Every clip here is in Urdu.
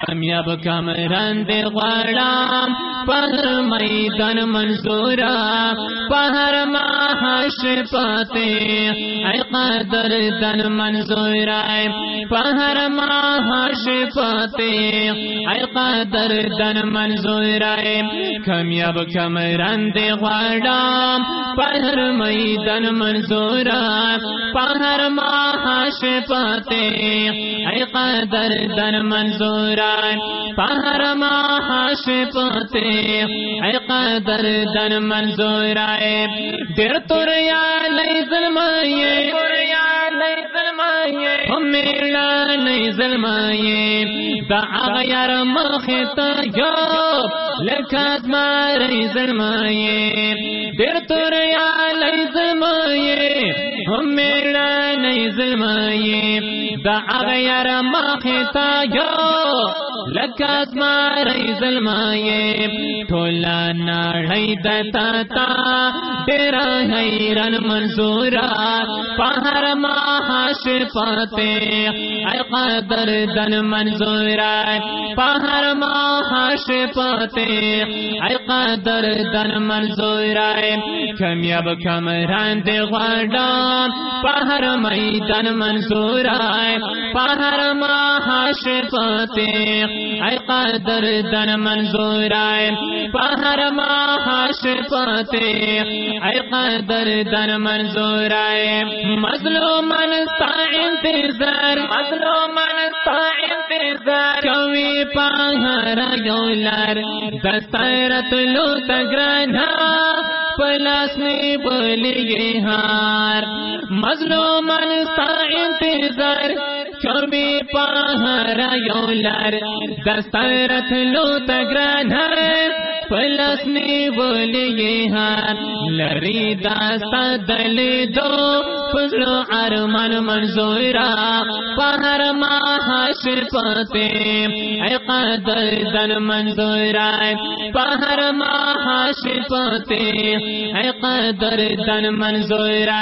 کامیاب کامران دے غلام پہر میدان منصورا پہر ماہش پاتے اے قدر دن منصورا پہر ماہش پاتے اے قدر دن منصورا کامیاب کمران دے غلام پہر میدان منصورا پہر ماہش پاتے اے قدر دن منصورا پہر ماہش پاتے اے قدر دن منظور آئے۔ دیر توریا لئی ظلمائیے توریا نہیں زلمائے ہمیلا لئی ظلمائیے دا آغیر جو ماری دیر توریا لئی ہم ہمیلا نہیں زلمائے دا آغیر مخیط جو لکات ماری ظلمائے، ٹھولا ناڑی دتا تا تیرا حیران منظورا پہر ماہاش پاتے، اے قدر دن منظورا پہر ماہاش پاتے، اے قدر دن منظورا کمیاب کمران دے غڈان پہر میدان منظورا پہر ماہاش پاتے اے قدر دن منظور آئے، پہر ماہاش پاتے۔ اے قدر دن منظور آئے مظلوم سا انتظار مظلوم سا انتظار۔ کوئی پہر یولار دسترت لو تگرنا پلاس میں بولیے ہار۔ مظلوم سا انتظار کبھی پہر یولار دسترت لو تگران پلس نے بولیے ہار لری داستا دل دو فضلو عرمان منظورا، پہر ماہاش پاتے اے قدر دن منظورا، پہر ماہاش پاتے اے قدر دن منظورا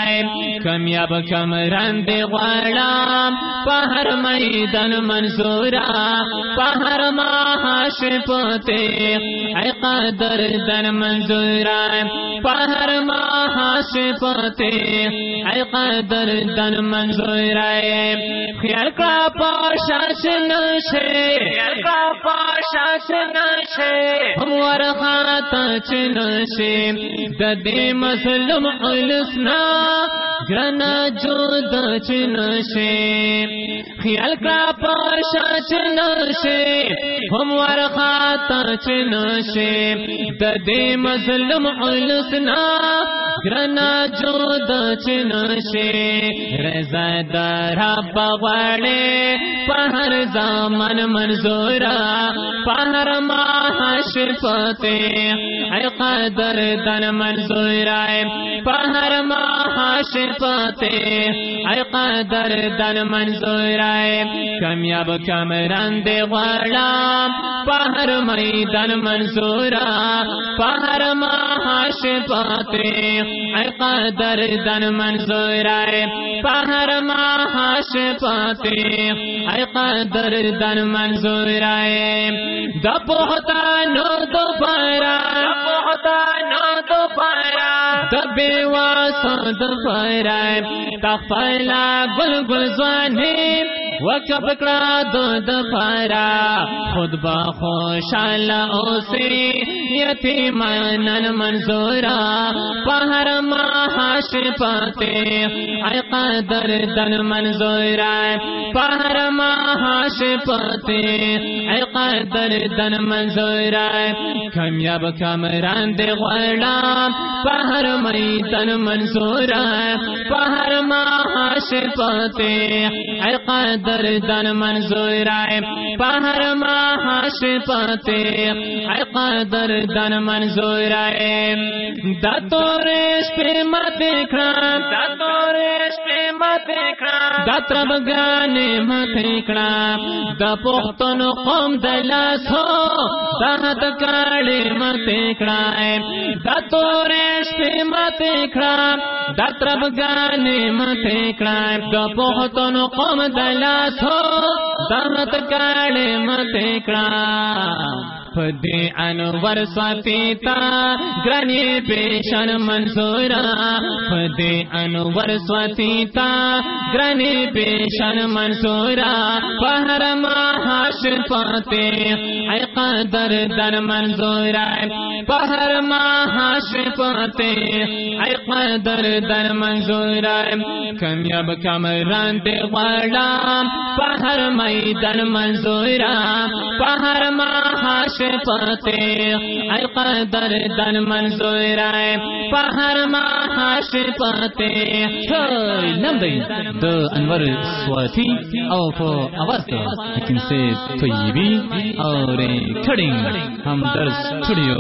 کمیاب کمران دے غلام پہر میدان منظورا، پہر ماہاش پاتے اے قدر دن منظورا، پہر ماہاش پاتے اے قدر دن منظورا خیال کا پاشاش نشے۔ خیال کا پاشاش نشے۔ ہمور خاتا چنشے ددی مسلم علسنا گرنا جو دچ نشے۔ خیال کا پاشاش نشے۔ ہمور خاتا چنشے ددی مسلم علسنا گرنا جو دچ نشے، رضا دارا بغڑے پہر زامن منظورا، پہر ماہش پاتے اے قدر دن منظورا پہر ماہش پاتے اے قدر دن منظورا کمیاب کمران دے غلام پہر میدان منظورا، پہر ماہش پاتے قدر دن منظورا پہر ماہش پاتے۔ اے قدر دن منظور آئے۔ دپوتا نو دوپہرا دپوتا نو دوپہرا دبے واسو دوپہرا تفلا گل گل زوانے وقت پکڑا دو دفارا خود بخوشال اوسے یتیمان منظورا، پہر ماہاش پاتے، اے قدر دن منظورا، پہر ماہاش پاتے، اے قدر دن منظورا کمیاب کمران دے غلام، پہر میدن منظورا، پہر ماہاش پاتے، اے قدر دن منظورا، پہر ماہاش پاتے، اے قدر دن منظور دتو ریش پہ مت کھڑا ریش پہ مت کھڑا گانے مت کھڑا قوم دلاس ہو کاڑے مت کھڑا ریش پہ مت کھڑا گانے مت کھڑا قوم دلاس ہو دہت کاڑے مت کھڑا فدی انور سواتیتا، گرانی پیشن منظورا فدی انور سواتیتا، گرانی پیشن منظورا پہر ماہاش پاتے، اے قدر در منظورا پہر ماہاش پاتے، اے قدر در منظورا، کمیاب کمران دے غلام پہر میدن منظورا پہر ماہاش پاتے اے قدر دن منظور آئے پہر ماہاش پاتے نم دی د انور سواتی او په اواز کې لیکن سے طیبی اور کھڑنگ ہم درس چھڑیو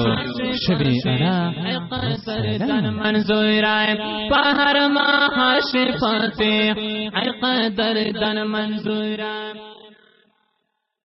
شبی ارا۔ اے قدر دن منظور آئے پہر ماہاش پاتے اے قدر دن منظور آئے